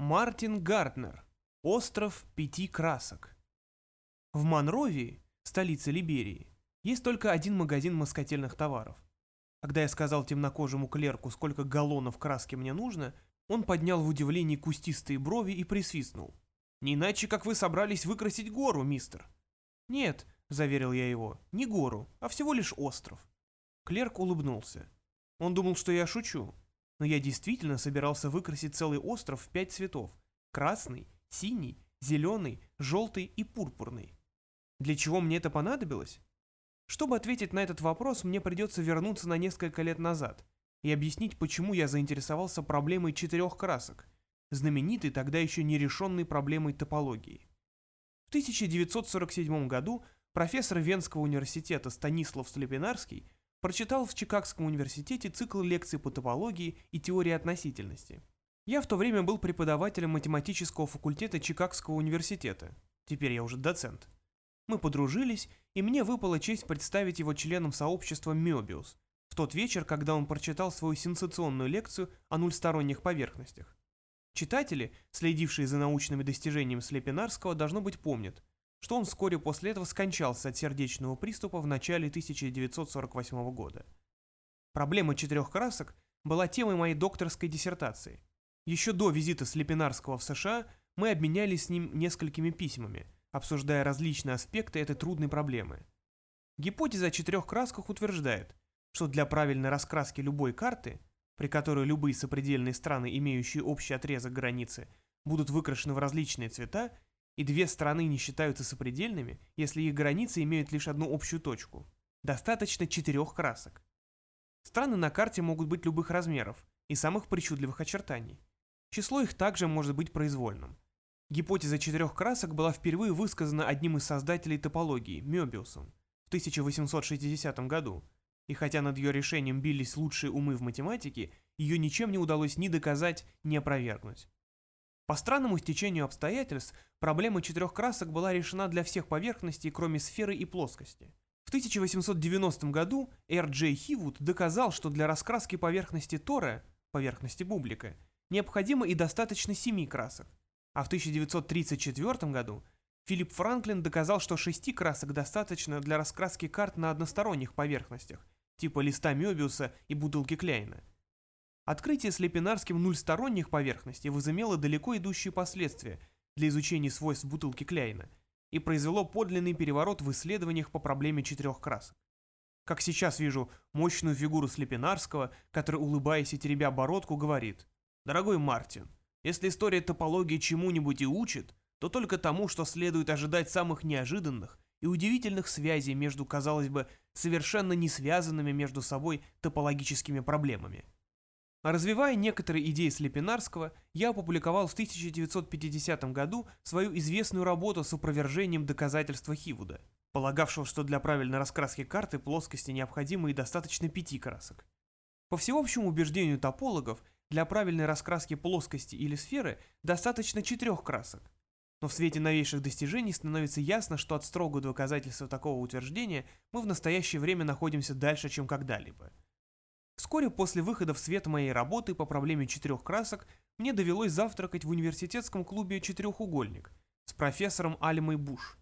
Мартин Гарднер. Остров пяти красок. В Монровии, столице Либерии, есть только один магазин москотельных товаров. Когда я сказал темнокожему клерку, сколько галлонов краски мне нужно, он поднял в удивлении кустистые брови и присвистнул. «Не иначе, как вы собрались выкрасить гору, мистер». «Нет», — заверил я его, — «не гору, а всего лишь остров». Клерк улыбнулся. Он думал, что я шучу, но я действительно собирался выкрасить целый остров в пять цветов – красный, синий, зеленый, желтый и пурпурный. Для чего мне это понадобилось? Чтобы ответить на этот вопрос, мне придется вернуться на несколько лет назад и объяснить, почему я заинтересовался проблемой четырех красок, знаменитой тогда еще нерешенной проблемой топологии. В 1947 году профессор Венского университета Станислав Слепинарский прочитал в Чикагском университете цикл лекций по топологии и теории относительности. Я в то время был преподавателем математического факультета Чикагского университета, теперь я уже доцент. Мы подружились, и мне выпала честь представить его членом сообщества Мёбиус, в тот вечер, когда он прочитал свою сенсационную лекцию о нульсторонних поверхностях. Читатели, следившие за научными достижениями Слепинарского, должно быть помнят, что он вскоре после этого скончался от сердечного приступа в начале 1948 года. Проблема четырех красок была темой моей докторской диссертации. Еще до визита Слепинарского в США мы обменялись с ним несколькими письмами, обсуждая различные аспекты этой трудной проблемы. Гипотеза о четырех красках утверждает, что для правильной раскраски любой карты, при которой любые сопредельные страны, имеющие общий отрезок границы, будут выкрашены в различные цвета, и две страны не считаются сопредельными, если их границы имеют лишь одну общую точку. Достаточно четырех красок. Страны на карте могут быть любых размеров и самых причудливых очертаний. Число их также может быть произвольным. Гипотеза четырех красок была впервые высказана одним из создателей топологии, Мёбиусом, в 1860 году, и хотя над ее решением бились лучшие умы в математике, ее ничем не удалось ни доказать, ни опровергнуть. По странному стечению обстоятельств, проблема четырех красок была решена для всех поверхностей, кроме сферы и плоскости. В 1890 году Р. Джей Хивуд доказал, что для раскраски поверхности Тора, поверхности бублика, необходимо и достаточно семи красок. А в 1934 году Филипп Франклин доказал, что шести красок достаточно для раскраски карт на односторонних поверхностях, типа листа Мёбиуса и бутылки Кляйна. Открытие слепинарским нульсторонних поверхностей возымело далеко идущие последствия для изучения свойств бутылки Кляйна и произвело подлинный переворот в исследованиях по проблеме четырех красок. Как сейчас вижу мощную фигуру Слепинарского, который, улыбаясь и теребя бородку, говорит «Дорогой Мартин, если история топологии чему-нибудь и учит, то только тому, что следует ожидать самых неожиданных и удивительных связей между, казалось бы, совершенно не связанными между собой топологическими проблемами». Развивая некоторые идеи Слепинарского, я опубликовал в 1950 году свою известную работу с опровержением доказательства Хивуда, полагавшего, что для правильной раскраски карты плоскости необходимо и достаточно пяти красок. По всеобщему убеждению топологов, для правильной раскраски плоскости или сферы достаточно четырех красок. Но в свете новейших достижений становится ясно, что от строгого доказательства такого утверждения мы в настоящее время находимся дальше, чем когда-либо. Вскоре после выхода в свет моей работы по проблеме четырех красок мне довелось завтракать в университетском клубе «Четырехугольник» с профессором Альмой Буш.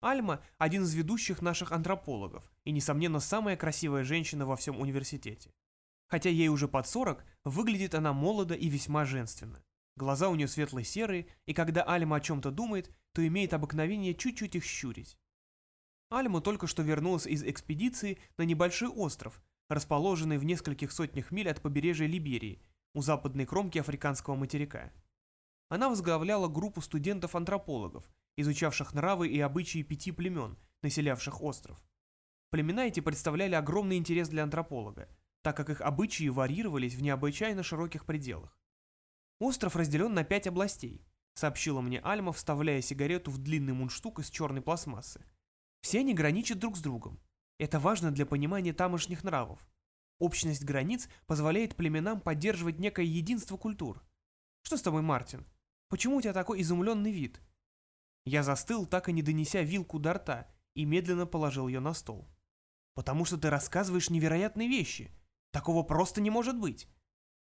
Альма – один из ведущих наших антропологов и, несомненно, самая красивая женщина во всем университете. Хотя ей уже под 40, выглядит она молодо и весьма женственно. Глаза у нее светло-серые, и когда Альма о чем-то думает, то имеет обыкновение чуть-чуть их щурить. Альма только что вернулась из экспедиции на небольшой остров, расположенный в нескольких сотнях миль от побережья Либерии, у западной кромки африканского материка. Она возглавляла группу студентов-антропологов, изучавших нравы и обычаи пяти племен, населявших остров. Племена эти представляли огромный интерес для антрополога, так как их обычаи варьировались в необычайно широких пределах. Остров разделен на пять областей, сообщила мне Альма, вставляя сигарету в длинный мундштук из черной пластмассы. Все они граничат друг с другом. Это важно для понимания тамошних нравов. Общность границ позволяет племенам поддерживать некое единство культур. Что с тобой, Мартин? Почему у тебя такой изумленный вид? Я застыл, так и не донеся вилку до рта, и медленно положил ее на стол. Потому что ты рассказываешь невероятные вещи. Такого просто не может быть.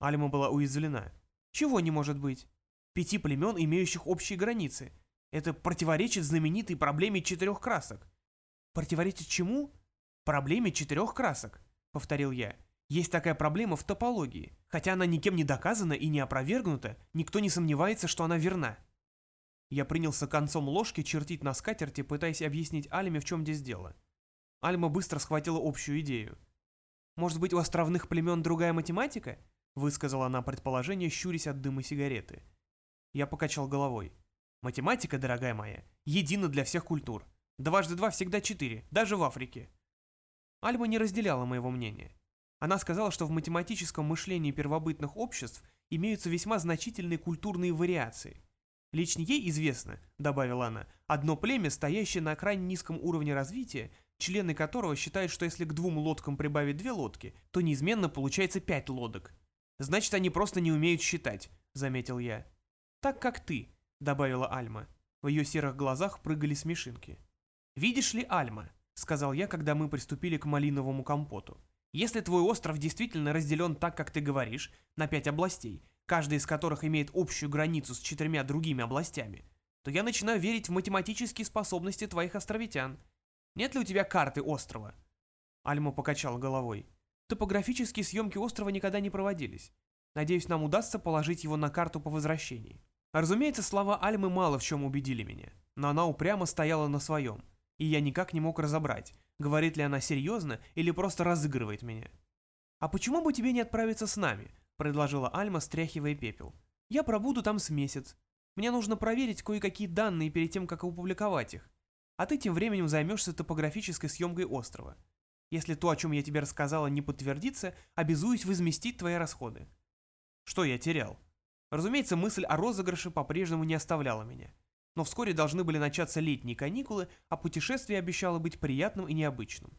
Альма была уязвлена. Чего не может быть? пяти племен, имеющих общие границы. Это противоречит знаменитой проблеме четырех красок. Противоречит чему? Проблеме четырех красок, повторил я. Есть такая проблема в топологии. Хотя она никем не доказана и не опровергнута, никто не сомневается, что она верна. Я принялся концом ложки чертить на скатерти, пытаясь объяснить Альме, в чем здесь дело. Альма быстро схватила общую идею. «Может быть, у островных племен другая математика?» высказала она предположение, щурясь от дыма сигареты. Я покачал головой. «Математика, дорогая моя, едина для всех культур. Дважды два всегда четыре, даже в Африке». Альма не разделяла моего мнения. Она сказала, что в математическом мышлении первобытных обществ имеются весьма значительные культурные вариации. Лично ей известно, добавила она, одно племя, стоящее на крайне низком уровне развития, члены которого считают, что если к двум лодкам прибавить две лодки, то неизменно получается пять лодок. Значит, они просто не умеют считать, заметил я. Так как ты, добавила Альма. В ее серых глазах прыгали смешинки. Видишь ли, Альма, сказал я, когда мы приступили к малиновому компоту. Если твой остров действительно разделен так, как ты говоришь, на пять областей, каждая из которых имеет общую границу с четырьмя другими областями, то я начинаю верить в математические способности твоих островитян. Нет ли у тебя карты острова?» Альма покачал головой. Топографические съемки острова никогда не проводились. Надеюсь, нам удастся положить его на карту по возвращении. Разумеется, слова Альмы мало в чем убедили меня, но она упрямо стояла на своем, и я никак не мог разобрать, говорит ли она серьезно или просто разыгрывает меня. «А почему бы тебе не отправиться с нами?» – предложила Альма, стряхивая пепел. «Я пробуду там с месяц. Мне нужно проверить кое-какие данные перед тем, как опубликовать их. А ты тем временем займешься топографической съемкой острова. Если то, о чем я тебе рассказала, не подтвердится, обязуюсь возместить твои расходы. Что я терял? Разумеется, мысль о розыгрыше по-прежнему не оставляла меня. Но вскоре должны были начаться летние каникулы, а путешествие обещало быть приятным и необычным.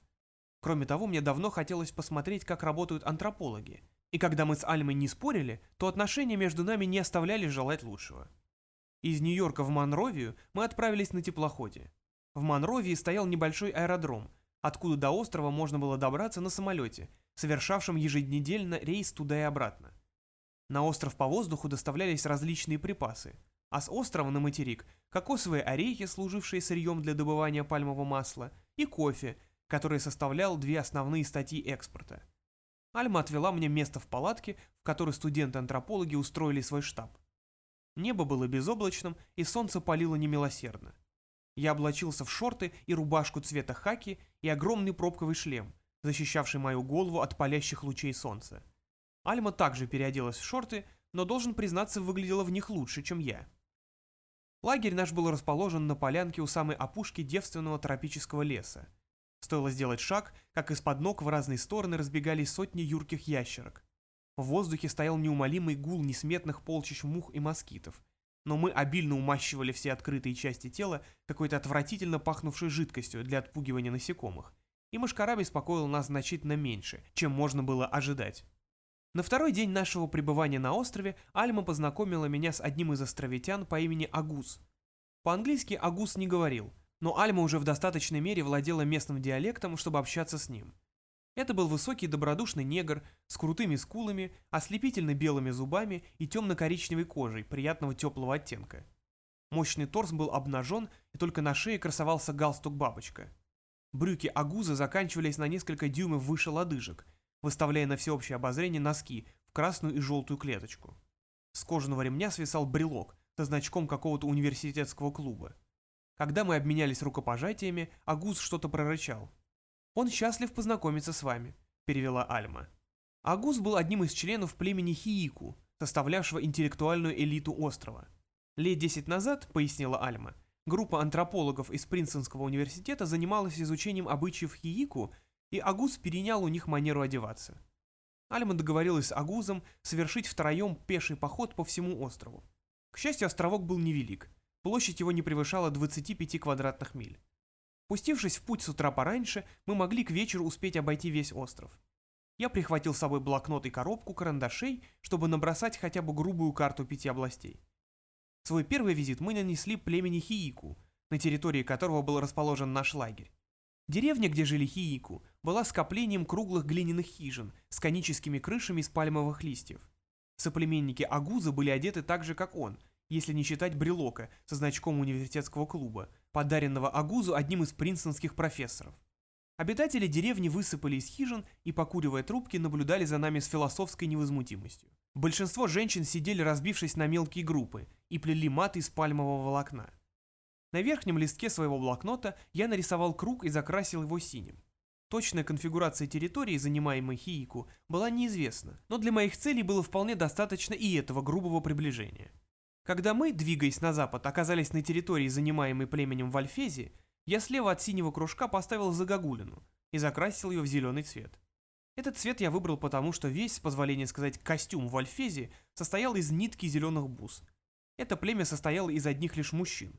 Кроме того, мне давно хотелось посмотреть, как работают антропологи. И когда мы с Альмой не спорили, то отношения между нами не оставляли желать лучшего. Из Нью-Йорка в Монровию мы отправились на теплоходе. В Монровии стоял небольшой аэродром, откуда до острова можно было добраться на самолете, совершавшем еженедельно рейс туда и обратно. На остров по воздуху доставлялись различные припасы, а с острова на материк – кокосовые орехи, служившие сырьем для добывания пальмового масла, и кофе, который составлял две основные статьи экспорта. Альма отвела мне место в палатке, в которой студенты-антропологи устроили свой штаб. Небо было безоблачным, и солнце палило немилосердно. Я облачился в шорты и рубашку цвета хаки и огромный пробковый шлем, защищавший мою голову от палящих лучей солнца. Альма также переоделась в шорты, но, должен признаться, выглядела в них лучше, чем я. Лагерь наш был расположен на полянке у самой опушки девственного тропического леса. Стоило сделать шаг, как из-под ног в разные стороны разбегались сотни юрких ящерок. В воздухе стоял неумолимый гул несметных полчищ мух и москитов, но мы обильно умащивали все открытые части тела какой-то отвратительно пахнувшей жидкостью для отпугивания насекомых, и мышкара беспокоил нас значительно меньше, чем можно было ожидать. На второй день нашего пребывания на острове Альма познакомила меня с одним из островитян по имени Агус. По-английски Агус не говорил, но Альма уже в достаточной мере владела местным диалектом, чтобы общаться с ним. Это был высокий добродушный негр с крутыми скулами, ослепительно белыми зубами и темно-коричневой кожей приятного теплого оттенка. Мощный торс был обнажен, и только на шее красовался галстук-бабочка. Брюки Агуза заканчивались на несколько дюймов выше лодыжек, выставляя на всеобщее обозрение носки в красную и желтую клеточку. С кожаного ремня свисал брелок со значком какого-то университетского клуба. Когда мы обменялись рукопожатиями, Агуз что-то прорычал – «Он счастлив познакомиться с вами», — перевела Альма. Агус был одним из членов племени Хиику, составлявшего интеллектуальную элиту острова. Лет десять назад, пояснила Альма, группа антропологов из Принстонского университета занималась изучением обычаев Хиику, и Агус перенял у них манеру одеваться. Альма договорилась с Агузом совершить втроем пеший поход по всему острову. К счастью, островок был невелик, площадь его не превышала 25 квадратных миль. Пустившись в путь с утра пораньше, мы могли к вечеру успеть обойти весь остров. Я прихватил с собой блокнот и коробку карандашей, чтобы набросать хотя бы грубую карту пяти областей. Свой первый визит мы нанесли племени Хиику, на территории которого был расположен наш лагерь. Деревня, где жили Хиику, была скоплением круглых глиняных хижин с коническими крышами из пальмовых листьев. Соплеменники Агуза были одеты так же, как он, если не считать брелока со значком университетского клуба, подаренного Агузу одним из принстонских профессоров. Обитатели деревни высыпали из хижин и, покуривая трубки, наблюдали за нами с философской невозмутимостью. Большинство женщин сидели, разбившись на мелкие группы, и плели маты из пальмового волокна. На верхнем листке своего блокнота я нарисовал круг и закрасил его синим. Точная конфигурация территории, занимаемой Хиику, была неизвестна, но для моих целей было вполне достаточно и этого грубого приближения. Когда мы, двигаясь на запад, оказались на территории, занимаемой племенем Вальфези, я слева от синего кружка поставил загогулину и закрасил ее в зеленый цвет. Этот цвет я выбрал потому, что весь, с позволения сказать, костюм в Альфезе состоял из нитки зеленых бус. Это племя состояло из одних лишь мужчин.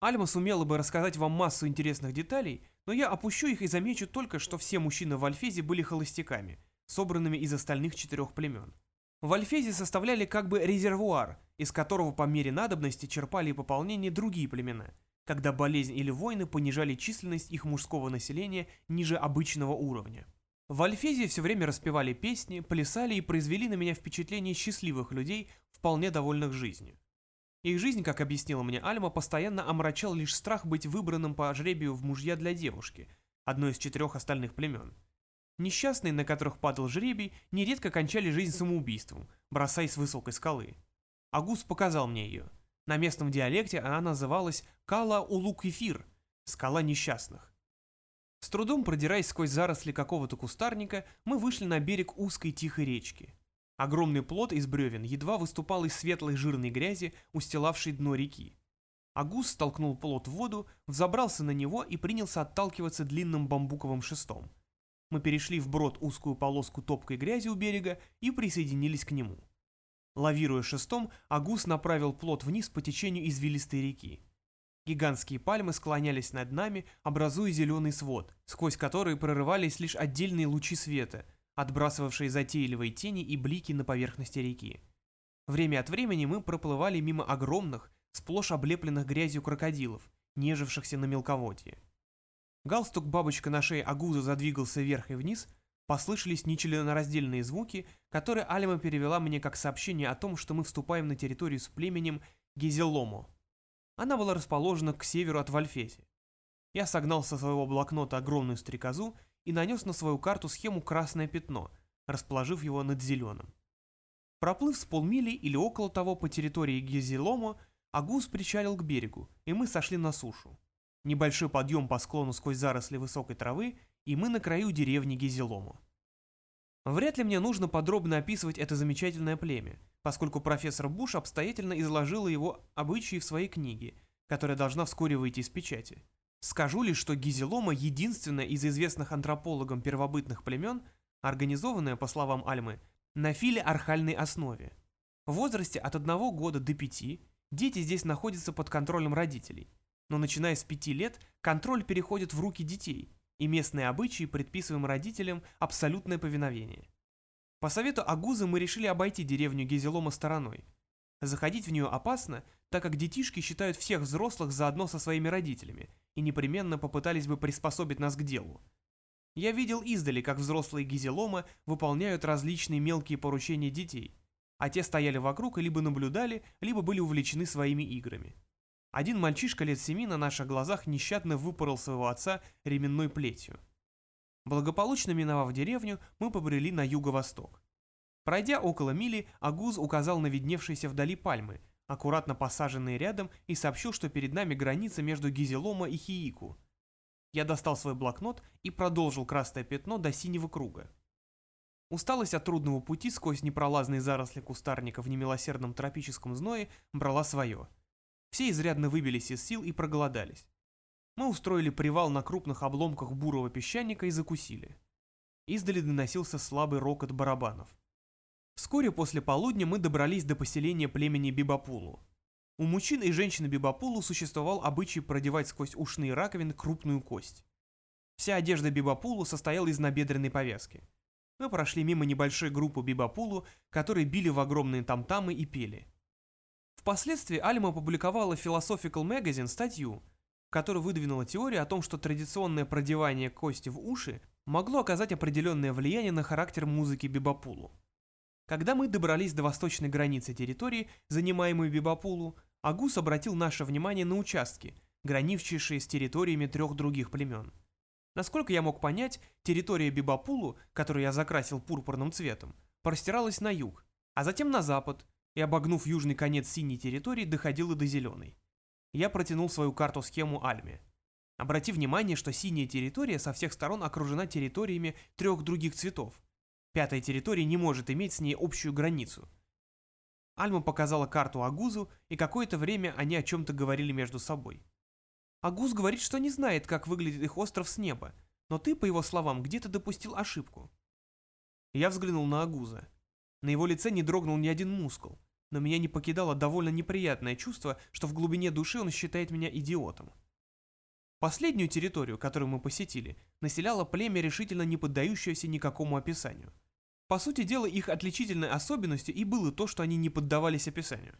Альма сумела бы рассказать вам массу интересных деталей, но я опущу их и замечу только, что все мужчины в Альфезе были холостяками, собранными из остальных четырех племен. В Альфезе составляли как бы резервуар, из которого по мере надобности черпали пополнение другие племена, когда болезнь или войны понижали численность их мужского населения ниже обычного уровня. В Альфезе все время распевали песни, плясали и произвели на меня впечатление счастливых людей, вполне довольных жизнью. Их жизнь, как объяснила мне Альма, постоянно омрачал лишь страх быть выбранным по жребию в мужья для девушки, одной из четырех остальных племен. Несчастные, на которых падал жребий, нередко кончали жизнь самоубийством, бросаясь с высокой скалы. Агус показал мне ее. На местном диалекте она называлась Кала-Улук-Эфир – скала несчастных. С трудом продираясь сквозь заросли какого-то кустарника, мы вышли на берег узкой тихой речки. Огромный плот из бревен едва выступал из светлой жирной грязи, устилавшей дно реки. Агус столкнул плот в воду, взобрался на него и принялся отталкиваться длинным бамбуковым шестом. Мы перешли вброд узкую полоску топкой грязи у берега и присоединились к нему. Лавируя шестом, Агус направил плот вниз по течению извилистой реки. Гигантские пальмы склонялись над нами, образуя зеленый свод, сквозь который прорывались лишь отдельные лучи света, отбрасывавшие затейливые тени и блики на поверхности реки. Время от времени мы проплывали мимо огромных, сплошь облепленных грязью крокодилов, нежившихся на мелководье. Галстук бабочка на шее Агуза задвигался вверх и вниз, послышались нечленораздельные звуки, которые Алима перевела мне как сообщение о том, что мы вступаем на территорию с племенем Гизеломо. Она была расположена к северу от Вальфези. Я согнал со своего блокнота огромную стрекозу и нанес на свою карту схему красное пятно, расположив его над зеленым. Проплыв с полмили или около того по территории Гизеломо, Агус причалил к берегу, и мы сошли на сушу. Небольшой подъем по склону сквозь заросли высокой травы, и мы на краю деревни Гизеломо. Вряд ли мне нужно подробно описывать это замечательное племя, поскольку профессор Буш обстоятельно изложила его обычаи в своей книге, которая должна вскоре выйти из печати. Скажу лишь, что Гизелома единственная из известных антропологам первобытных племен, организованная, по словам Альмы, на филе-архальной основе. В возрасте от 1 года до 5 дети здесь находятся под контролем родителей, но начиная с 5 лет контроль переходит в руки детей, и местные обычаи предписываем родителям абсолютное повиновение. По совету Агуза мы решили обойти деревню Гезелома стороной. Заходить в нее опасно, так как детишки считают всех взрослых заодно со своими родителями и непременно попытались бы приспособить нас к делу. Я видел издали, как взрослые Гизелома выполняют различные мелкие поручения детей, а те стояли вокруг и либо наблюдали, либо были увлечены своими играми. Один мальчишка лет семи на наших глазах нещадно выпорол своего отца ременной плетью. Благополучно миновав деревню, мы побрели на юго-восток. Пройдя около мили, Агуз указал на видневшиеся вдали пальмы, аккуратно посаженные рядом, и сообщил, что перед нами граница между Гизелома и Хиику. Я достал свой блокнот и продолжил красное пятно до синего круга. Усталость от трудного пути сквозь непролазные заросли кустарника в немилосердном тропическом зное брала свое – все изрядно выбились из сил и проголодались. Мы устроили привал на крупных обломках бурого песчаника и закусили. Издали доносился слабый рокот барабанов. Вскоре после полудня мы добрались до поселения племени Бибапулу. У мужчин и женщин Бибапулу существовал обычай продевать сквозь ушные раковины крупную кость. Вся одежда Бибапулу состояла из набедренной повязки. Мы прошли мимо небольшой группы Бибапулу, которые били в огромные тамтамы и пели. Впоследствии Альма опубликовала в Philosophical Magazine статью, в которой выдвинула теорию о том, что традиционное продевание кости в уши могло оказать определенное влияние на характер музыки бибапулу. Когда мы добрались до восточной границы территории, занимаемой Бибапулу, Агус обратил наше внимание на участки, граничившие с территориями трех других племен. Насколько я мог понять, территория Бибапулу, которую я закрасил пурпурным цветом, простиралась на юг, а затем на запад, и, обогнув южный конец синей территории, доходила до зеленой. Я протянул свою карту-схему Альме. Обрати внимание, что синяя территория со всех сторон окружена территориями трех других цветов. Пятая территория не может иметь с ней общую границу. Альма показала карту Агузу, и какое-то время они о чем-то говорили между собой. Агуз говорит, что не знает, как выглядит их остров с неба, но ты, по его словам, где-то допустил ошибку. Я взглянул на Агуза. На его лице не дрогнул ни один мускул, но меня не покидало довольно неприятное чувство, что в глубине души он считает меня идиотом. Последнюю территорию, которую мы посетили, населяло племя, решительно не поддающееся никакому описанию. По сути дела, их отличительной особенностью и было то, что они не поддавались описанию.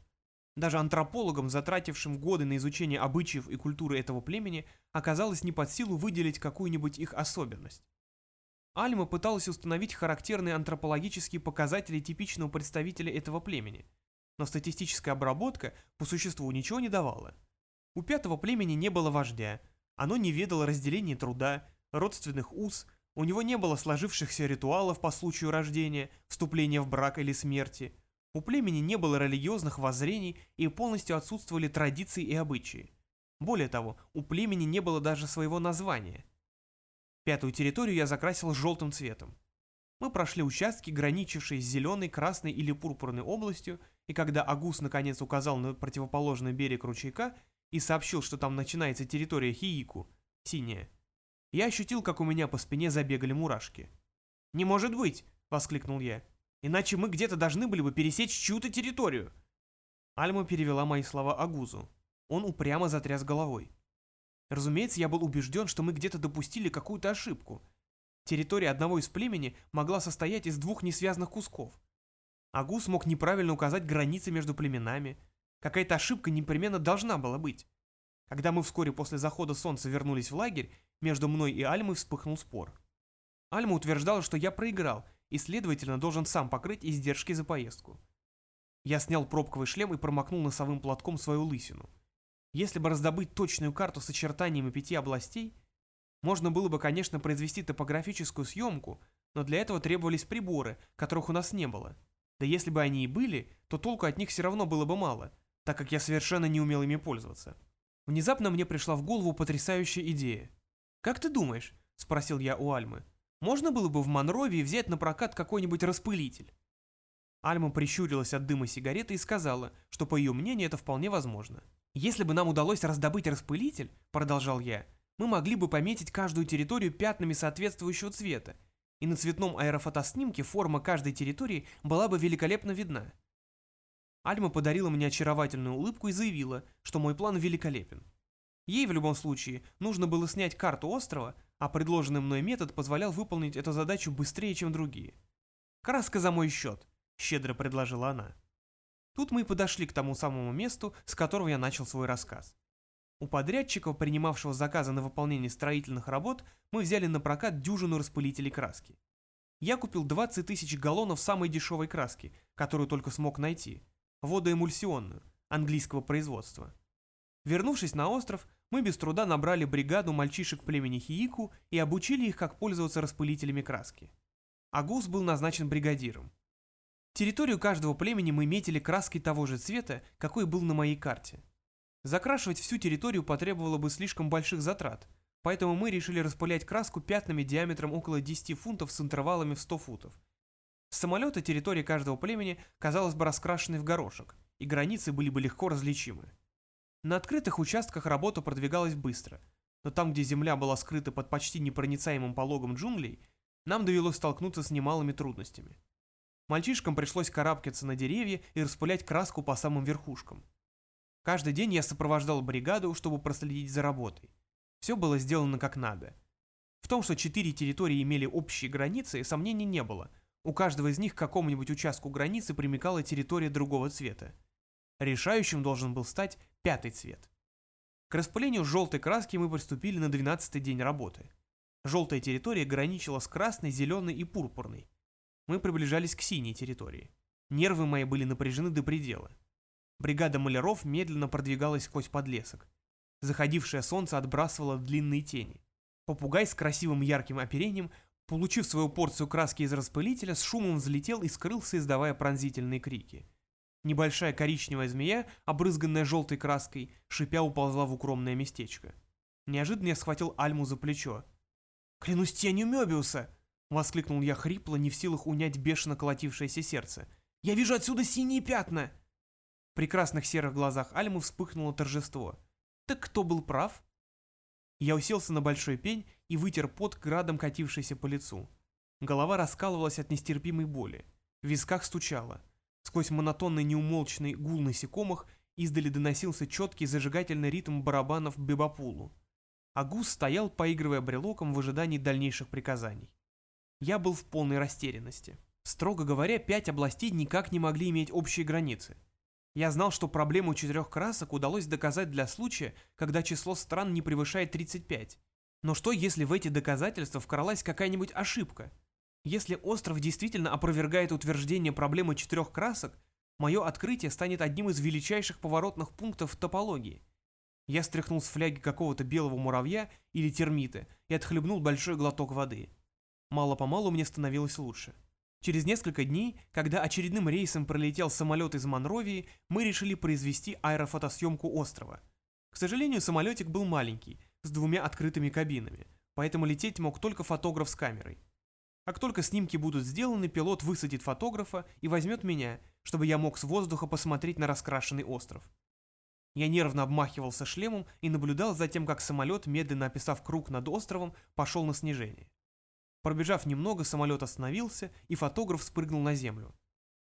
Даже антропологам, затратившим годы на изучение обычаев и культуры этого племени, оказалось не под силу выделить какую-нибудь их особенность. Альма пыталась установить характерные антропологические показатели типичного представителя этого племени, но статистическая обработка по существу ничего не давала. У пятого племени не было вождя, оно не ведало разделения труда, родственных уз, у него не было сложившихся ритуалов по случаю рождения, вступления в брак или смерти. У племени не было религиозных воззрений и полностью отсутствовали традиции и обычаи. Более того, у племени не было даже своего названия. Пятую территорию я закрасил желтым цветом. Мы прошли участки, граничившие с зеленой, красной или пурпурной областью, и когда Агус наконец указал на противоположный берег ручейка, и сообщил, что там начинается территория Хиику, синяя, я ощутил, как у меня по спине забегали мурашки. «Не может быть!» — воскликнул я. «Иначе мы где-то должны были бы пересечь чью-то территорию!» Альма перевела мои слова Агузу. Он упрямо затряс головой. Разумеется, я был убежден, что мы где-то допустили какую-то ошибку. Территория одного из племени могла состоять из двух несвязанных кусков. Агус мог неправильно указать границы между племенами, Какая-то ошибка непременно должна была быть. Когда мы вскоре после захода солнца вернулись в лагерь, между мной и Альмой вспыхнул спор. Альма утверждала, что я проиграл и, следовательно, должен сам покрыть издержки за поездку. Я снял пробковый шлем и промокнул носовым платком свою лысину. Если бы раздобыть точную карту с очертаниями пяти областей, можно было бы, конечно, произвести топографическую съемку, но для этого требовались приборы, которых у нас не было. Да если бы они и были, то толку от них все равно было бы мало – так как я совершенно не умел ими пользоваться. Внезапно мне пришла в голову потрясающая идея. «Как ты думаешь?» – спросил я у Альмы. «Можно было бы в Монровии взять на прокат какой-нибудь распылитель?» Альма прищурилась от дыма сигареты и сказала, что по ее мнению это вполне возможно. «Если бы нам удалось раздобыть распылитель», – продолжал я, – «мы могли бы пометить каждую территорию пятнами соответствующего цвета, и на цветном аэрофотоснимке форма каждой территории была бы великолепно видна. Альма подарила мне очаровательную улыбку и заявила, что мой план великолепен. Ей в любом случае нужно было снять карту острова, а предложенный мной метод позволял выполнить эту задачу быстрее, чем другие. «Краска за мой счет», — щедро предложила она. Тут мы и подошли к тому самому месту, с которого я начал свой рассказ. У подрядчика, принимавшего заказы на выполнение строительных работ, мы взяли на прокат дюжину распылителей краски. Я купил 20 тысяч галлонов самой дешевой краски, которую только смог найти — водоэмульсионную, английского производства. Вернувшись на остров, мы без труда набрали бригаду мальчишек племени Хиику и обучили их, как пользоваться распылителями краски. Агус был назначен бригадиром. Территорию каждого племени мы метили краской того же цвета, какой был на моей карте. Закрашивать всю территорию потребовало бы слишком больших затрат, поэтому мы решили распылять краску пятнами диаметром около 10 фунтов с интервалами в 100 футов, с самолета территория каждого племени казалась бы раскрашенной в горошек, и границы были бы легко различимы. На открытых участках работа продвигалась быстро, но там, где земля была скрыта под почти непроницаемым пологом джунглей, нам довелось столкнуться с немалыми трудностями. Мальчишкам пришлось карабкаться на деревья и распылять краску по самым верхушкам. Каждый день я сопровождал бригаду, чтобы проследить за работой. Все было сделано как надо. В том, что четыре территории имели общие границы, сомнений не было – у каждого из них к какому-нибудь участку границы примыкала территория другого цвета. Решающим должен был стать пятый цвет. К распылению желтой краски мы приступили на 12-й день работы. Желтая территория граничила с красной, зеленой и пурпурной. Мы приближались к синей территории. Нервы мои были напряжены до предела. Бригада маляров медленно продвигалась сквозь подлесок. Заходившее солнце отбрасывало длинные тени. Попугай с красивым ярким оперением, получив свою порцию краски из распылителя, с шумом взлетел и скрылся, издавая пронзительные крики. Небольшая коричневая змея, обрызганная желтой краской, шипя уползла в укромное местечко. Неожиданно я схватил Альму за плечо. «Клянусь тенью Мёбиуса!» — воскликнул я хрипло, не в силах унять бешено колотившееся сердце. «Я вижу отсюда синие пятна!» В прекрасных серых глазах Альмы вспыхнуло торжество. «Так кто был прав?» Я уселся на большой пень и вытер пот градом катившийся по лицу. Голова раскалывалась от нестерпимой боли. В висках стучало. Сквозь монотонный неумолчный гул насекомых издали доносился четкий зажигательный ритм барабанов бебапулу. Агус стоял, поигрывая брелоком в ожидании дальнейших приказаний. Я был в полной растерянности. Строго говоря, пять областей никак не могли иметь общие границы. Я знал, что проблему четырех красок удалось доказать для случая, когда число стран не превышает 35. Но что, если в эти доказательства вкралась какая-нибудь ошибка? Если остров действительно опровергает утверждение проблемы четырех красок, мое открытие станет одним из величайших поворотных пунктов топологии. Я стряхнул с фляги какого-то белого муравья или термита и отхлебнул большой глоток воды. Мало-помалу мне становилось лучше. Через несколько дней, когда очередным рейсом пролетел самолет из Монровии, мы решили произвести аэрофотосъемку острова. К сожалению, самолетик был маленький, с двумя открытыми кабинами, поэтому лететь мог только фотограф с камерой. Как только снимки будут сделаны, пилот высадит фотографа и возьмет меня, чтобы я мог с воздуха посмотреть на раскрашенный остров. Я нервно обмахивался шлемом и наблюдал за тем, как самолет, медленно описав круг над островом, пошел на снижение. Пробежав немного, самолет остановился, и фотограф спрыгнул на землю.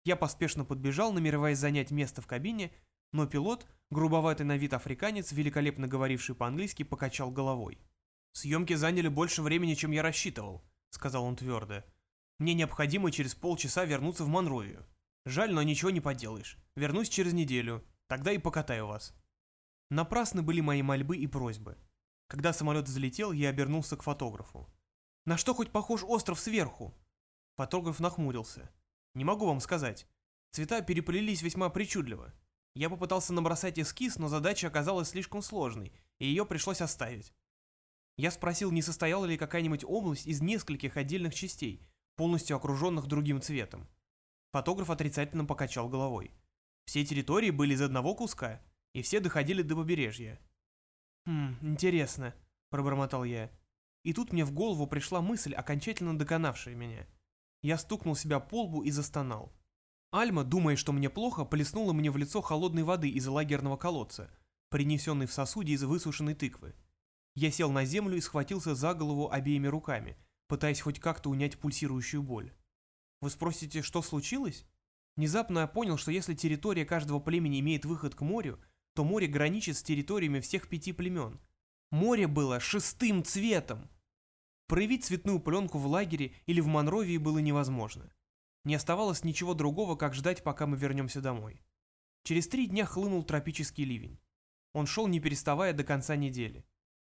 Я поспешно подбежал, намереваясь занять место в кабине, но пилот, грубоватый на вид африканец, великолепно говоривший по-английски, покачал головой. «Съемки заняли больше времени, чем я рассчитывал», сказал он твердо. «Мне необходимо через полчаса вернуться в Монровию. Жаль, но ничего не поделаешь. Вернусь через неделю, тогда и покатаю вас». Напрасны были мои мольбы и просьбы. Когда самолет взлетел, я обернулся к фотографу. «На что хоть похож остров сверху?» Фотограф нахмурился. «Не могу вам сказать. Цвета переплелись весьма причудливо. Я попытался набросать эскиз, но задача оказалась слишком сложной, и ее пришлось оставить. Я спросил, не состояла ли какая-нибудь область из нескольких отдельных частей, полностью окруженных другим цветом. Фотограф отрицательно покачал головой. Все территории были из одного куска, и все доходили до побережья. «Хм, интересно», — пробормотал я. И тут мне в голову пришла мысль, окончательно доконавшая меня. Я стукнул себя по лбу и застонал. Альма, думая, что мне плохо, плеснула мне в лицо холодной воды из лагерного колодца, принесенной в сосуде из высушенной тыквы. Я сел на землю и схватился за голову обеими руками, пытаясь хоть как-то унять пульсирующую боль. Вы спросите, что случилось? Внезапно я понял, что если территория каждого племени имеет выход к морю, то море граничит с территориями всех пяти племен. Море было шестым цветом. Проявить цветную пленку в лагере или в Монровии было невозможно. Не оставалось ничего другого, как ждать, пока мы вернемся домой. Через три дня хлынул тропический ливень. Он шел не переставая до конца недели.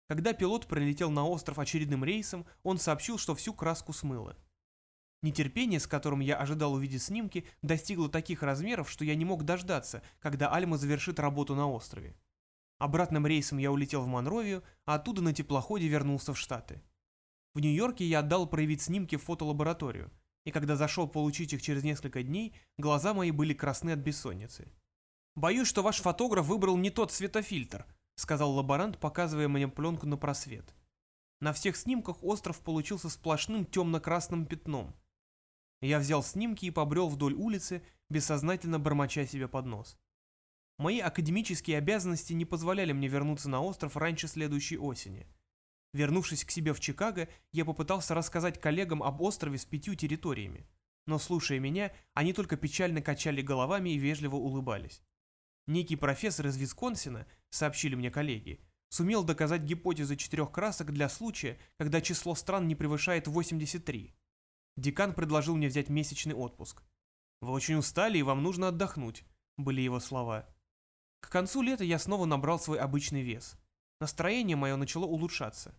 Когда пилот прилетел на остров очередным рейсом, он сообщил, что всю краску смыло. Нетерпение, с которым я ожидал увидеть снимки, достигло таких размеров, что я не мог дождаться, когда Альма завершит работу на острове. Обратным рейсом я улетел в Монровию, а оттуда на теплоходе вернулся в Штаты. В Нью-Йорке я отдал проявить снимки в фотолабораторию, и когда зашел получить их через несколько дней, глаза мои были красны от бессонницы. «Боюсь, что ваш фотограф выбрал не тот светофильтр», сказал лаборант, показывая мне пленку на просвет. На всех снимках остров получился сплошным темно-красным пятном. Я взял снимки и побрел вдоль улицы, бессознательно бормоча себе под нос. Мои академические обязанности не позволяли мне вернуться на остров раньше следующей осени. Вернувшись к себе в Чикаго, я попытался рассказать коллегам об острове с пятью территориями. Но, слушая меня, они только печально качали головами и вежливо улыбались. Некий профессор из Висконсина, сообщили мне коллеги, сумел доказать гипотезу четырех красок для случая, когда число стран не превышает 83. Декан предложил мне взять месячный отпуск. «Вы очень устали, и вам нужно отдохнуть», — были его слова. К концу лета я снова набрал свой обычный вес. Настроение мое начало улучшаться.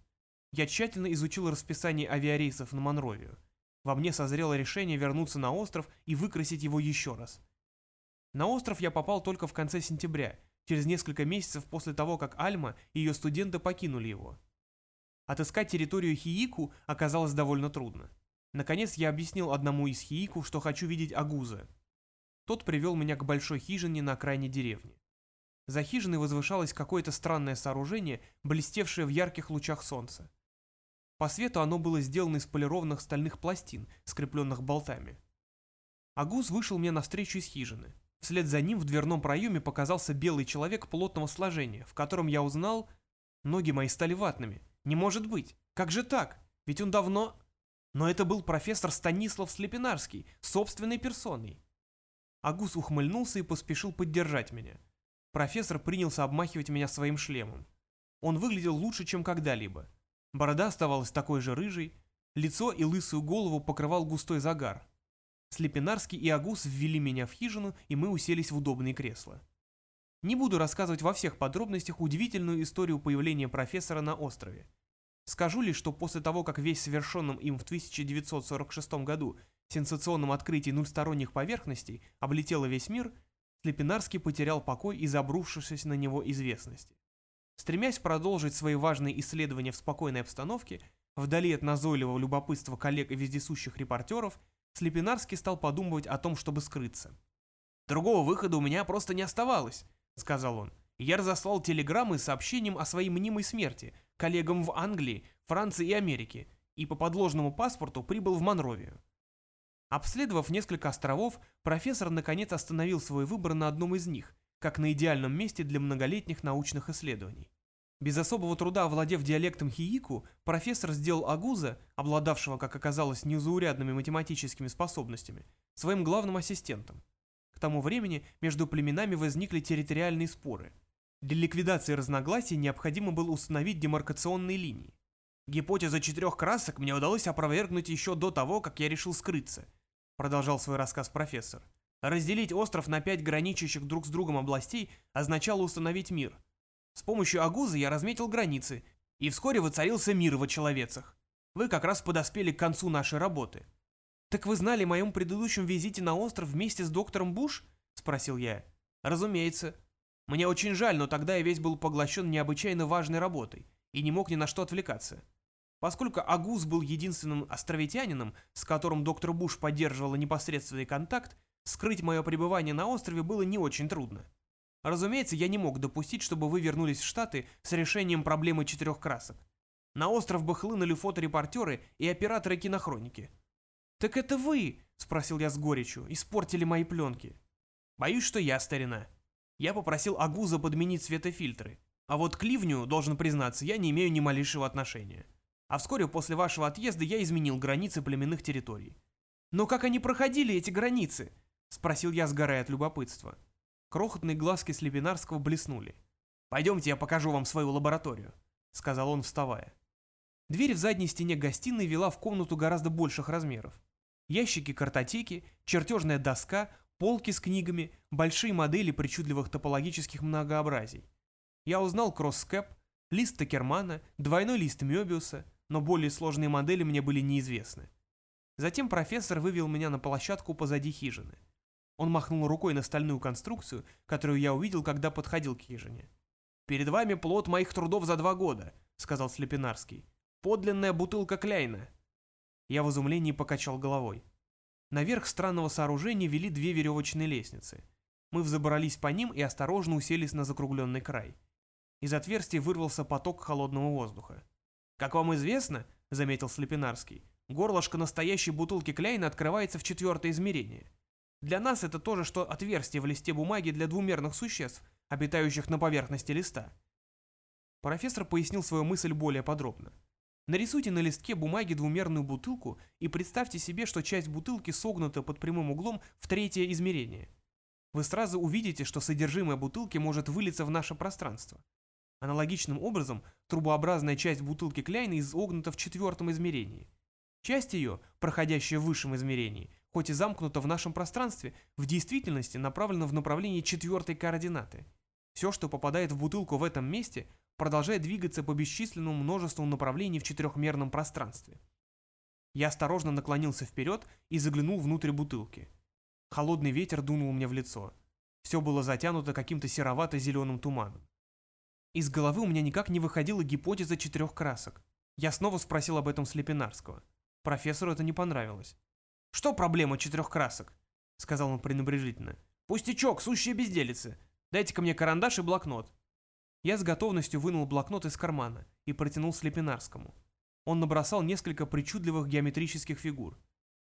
Я тщательно изучил расписание авиарейсов на Монровию. Во мне созрело решение вернуться на остров и выкрасить его еще раз. На остров я попал только в конце сентября, через несколько месяцев после того, как Альма и ее студенты покинули его. Отыскать территорию Хиику оказалось довольно трудно. Наконец я объяснил одному из Хиику, что хочу видеть Агуза. Тот привел меня к большой хижине на окраине деревни. За хижиной возвышалось какое-то странное сооружение, блестевшее в ярких лучах солнца. По свету оно было сделано из полированных стальных пластин, скрепленных болтами. Агуз вышел мне навстречу из хижины. Вслед за ним в дверном проеме показался белый человек плотного сложения, в котором я узнал... Ноги мои стали ватными. Не может быть. Как же так? Ведь он давно... Но это был профессор Станислав Слепинарский, собственной персоной. Агус ухмыльнулся и поспешил поддержать меня. Профессор принялся обмахивать меня своим шлемом. Он выглядел лучше, чем когда-либо. Борода оставалась такой же рыжей, лицо и лысую голову покрывал густой загар. Слепинарский и Агус ввели меня в хижину, и мы уселись в удобные кресла. Не буду рассказывать во всех подробностях удивительную историю появления профессора на острове. Скажу лишь, что после того, как весь совершенном им в 1946 году сенсационном открытии нульсторонних поверхностей облетело весь мир, Слепинарский потерял покой из-за обрушившейся на него известности. Стремясь продолжить свои важные исследования в спокойной обстановке, вдали от назойливого любопытства коллег и вездесущих репортеров, Слепинарский стал подумывать о том, чтобы скрыться. «Другого выхода у меня просто не оставалось», — сказал он. «Я разослал телеграммы с сообщением о своей мнимой смерти — коллегам в Англии, Франции и Америке, и по подложному паспорту прибыл в Монровию. Обследовав несколько островов, профессор наконец остановил свой выбор на одном из них, как на идеальном месте для многолетних научных исследований. Без особого труда овладев диалектом хиику, профессор сделал Агуза, обладавшего, как оказалось, незаурядными математическими способностями, своим главным ассистентом. К тому времени между племенами возникли территориальные споры – для ликвидации разногласий необходимо было установить демаркационные линии. Гипотеза четырех красок мне удалось опровергнуть еще до того, как я решил скрыться, продолжал свой рассказ профессор. Разделить остров на пять граничащих друг с другом областей означало установить мир. С помощью Агуза я разметил границы, и вскоре воцарился мир в человецах. Вы как раз подоспели к концу нашей работы. «Так вы знали о моем предыдущем визите на остров вместе с доктором Буш?» – спросил я. «Разумеется. Мне очень жаль, но тогда я весь был поглощен необычайно важной работой и не мог ни на что отвлекаться. Поскольку Агус был единственным островитянином, с которым доктор Буш поддерживала непосредственный контакт, скрыть мое пребывание на острове было не очень трудно. Разумеется, я не мог допустить, чтобы вы вернулись в Штаты с решением проблемы четырех красок. На остров бы хлынули фоторепортеры и операторы кинохроники. «Так это вы?» – спросил я с горечью. «Испортили мои пленки». «Боюсь, что я, старина», я попросил Агуза подменить светофильтры. А вот к ливню, должен признаться, я не имею ни малейшего отношения. А вскоре после вашего отъезда я изменил границы племенных территорий. «Но как они проходили, эти границы?» – спросил я, сгорая от любопытства. Крохотные глазки Слепинарского блеснули. «Пойдемте, я покажу вам свою лабораторию», – сказал он, вставая. Дверь в задней стене гостиной вела в комнату гораздо больших размеров. Ящики картотеки, чертежная доска, полки с книгами, большие модели причудливых топологических многообразий. Я узнал кросскэп, лист Токермана, двойной лист Мёбиуса, но более сложные модели мне были неизвестны. Затем профессор вывел меня на площадку позади хижины. Он махнул рукой на стальную конструкцию, которую я увидел, когда подходил к хижине. «Перед вами плод моих трудов за два года», — сказал Слепинарский. «Подлинная бутылка Кляйна». Я в изумлении покачал головой. Наверх странного сооружения вели две веревочные лестницы. Мы взобрались по ним и осторожно уселись на закругленный край. Из отверстия вырвался поток холодного воздуха. «Как вам известно, — заметил Слепинарский, — горлышко настоящей бутылки Кляйна открывается в четвертое измерение. Для нас это то же, что отверстие в листе бумаги для двумерных существ, обитающих на поверхности листа». Профессор пояснил свою мысль более подробно. Нарисуйте на листке бумаги двумерную бутылку и представьте себе, что часть бутылки согнута под прямым углом в третье измерение. Вы сразу увидите, что содержимое бутылки может вылиться в наше пространство. Аналогичным образом, трубообразная часть бутылки Кляйна изогнута в четвертом измерении. Часть ее, проходящая в высшем измерении, хоть и замкнута в нашем пространстве, в действительности направлена в направлении четвертой координаты. Все, что попадает в бутылку в этом месте, продолжая двигаться по бесчисленному множеству направлений в четырехмерном пространстве. Я осторожно наклонился вперед и заглянул внутрь бутылки. Холодный ветер дунул мне в лицо. Все было затянуто каким-то серовато-зеленым туманом. Из головы у меня никак не выходила гипотеза четырех красок. Я снова спросил об этом Слепинарского. Профессору это не понравилось. «Что проблема четырех красок?» — сказал он пренебрежительно. «Пустячок, сущие безделицы. Дайте-ка мне карандаш и блокнот». Я с готовностью вынул блокнот из кармана и протянул Слепинарскому. Он набросал несколько причудливых геометрических фигур.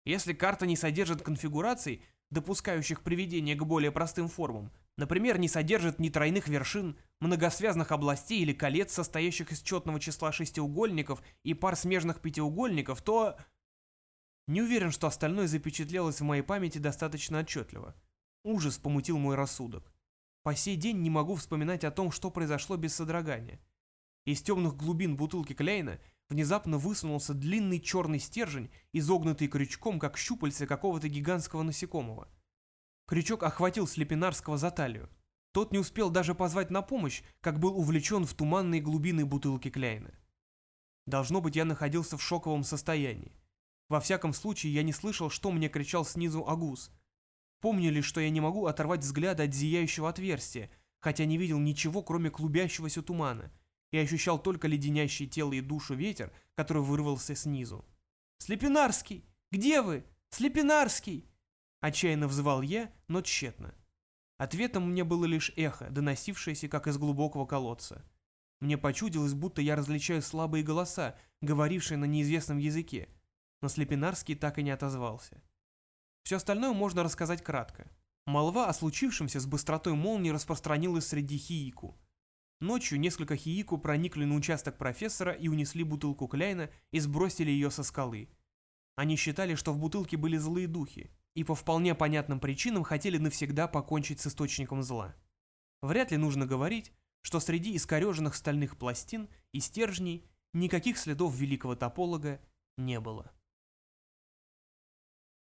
Если карта не содержит конфигураций, допускающих приведение к более простым формам, например, не содержит ни тройных вершин, многосвязных областей или колец, состоящих из четного числа шестиугольников и пар смежных пятиугольников, то... Не уверен, что остальное запечатлелось в моей памяти достаточно отчетливо. Ужас помутил мой рассудок. По сей день не могу вспоминать о том, что произошло без содрогания. Из темных глубин бутылки Клейна внезапно высунулся длинный черный стержень, изогнутый крючком, как щупальце какого-то гигантского насекомого. Крючок охватил Слепинарского за талию. Тот не успел даже позвать на помощь, как был увлечен в туманные глубины бутылки Кляйна. Должно быть, я находился в шоковом состоянии. Во всяком случае, я не слышал, что мне кричал снизу Агус. Помню лишь, что я не могу оторвать взгляда от зияющего отверстия, хотя не видел ничего, кроме клубящегося тумана, и ощущал только леденящий тело и душу ветер, который вырвался снизу. «Слепинарский! Где вы? Слепинарский!» Отчаянно взывал я, но тщетно. Ответом мне было лишь эхо, доносившееся как из глубокого колодца. Мне почудилось, будто я различаю слабые голоса, говорившие на неизвестном языке, но Слепинарский так и не отозвался. Все остальное можно рассказать кратко. Молва о случившемся с быстротой молнии распространилась среди хиику. Ночью несколько хиику проникли на участок профессора и унесли бутылку Кляйна и сбросили ее со скалы. Они считали, что в бутылке были злые духи, и по вполне понятным причинам хотели навсегда покончить с источником зла. Вряд ли нужно говорить, что среди искореженных стальных пластин и стержней никаких следов великого тополога не было.